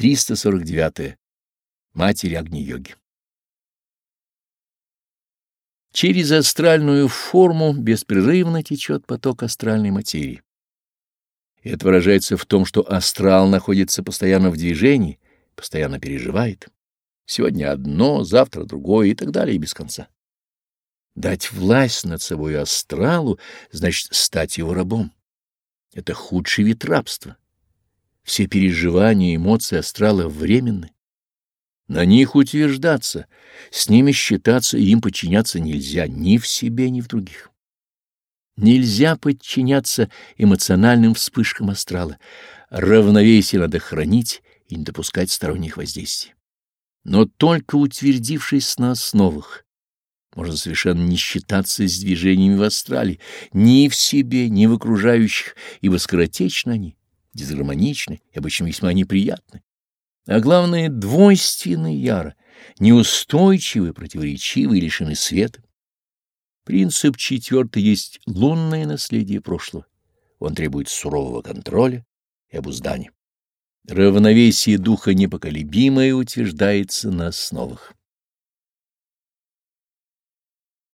349. -е. Матери Агни-йоги. Через астральную форму беспрерывно течет поток астральной материи. Это выражается в том, что астрал находится постоянно в движении, постоянно переживает. Сегодня одно, завтра другое и так далее и без конца. Дать власть над собой астралу значит стать его рабом. Это худший вид рабства. Все переживания эмоции астрала временны. На них утверждаться, с ними считаться и им подчиняться нельзя ни в себе, ни в других. Нельзя подчиняться эмоциональным вспышкам астрала. Равновесие надо хранить и не допускать сторонних воздействий. Но только утвердившись на основах, можно совершенно не считаться с движениями в астрале, ни в себе, ни в окружающих, ибо скоротечны они, дисгармоничны и обычно весьма неприятны а главное, двойственны яро, неустойчивы, противоречивы и лишены света. Принцип четвертый есть лунное наследие прошлого. Он требует сурового контроля и обуздания. Равновесие духа непоколебимое утверждается на основах.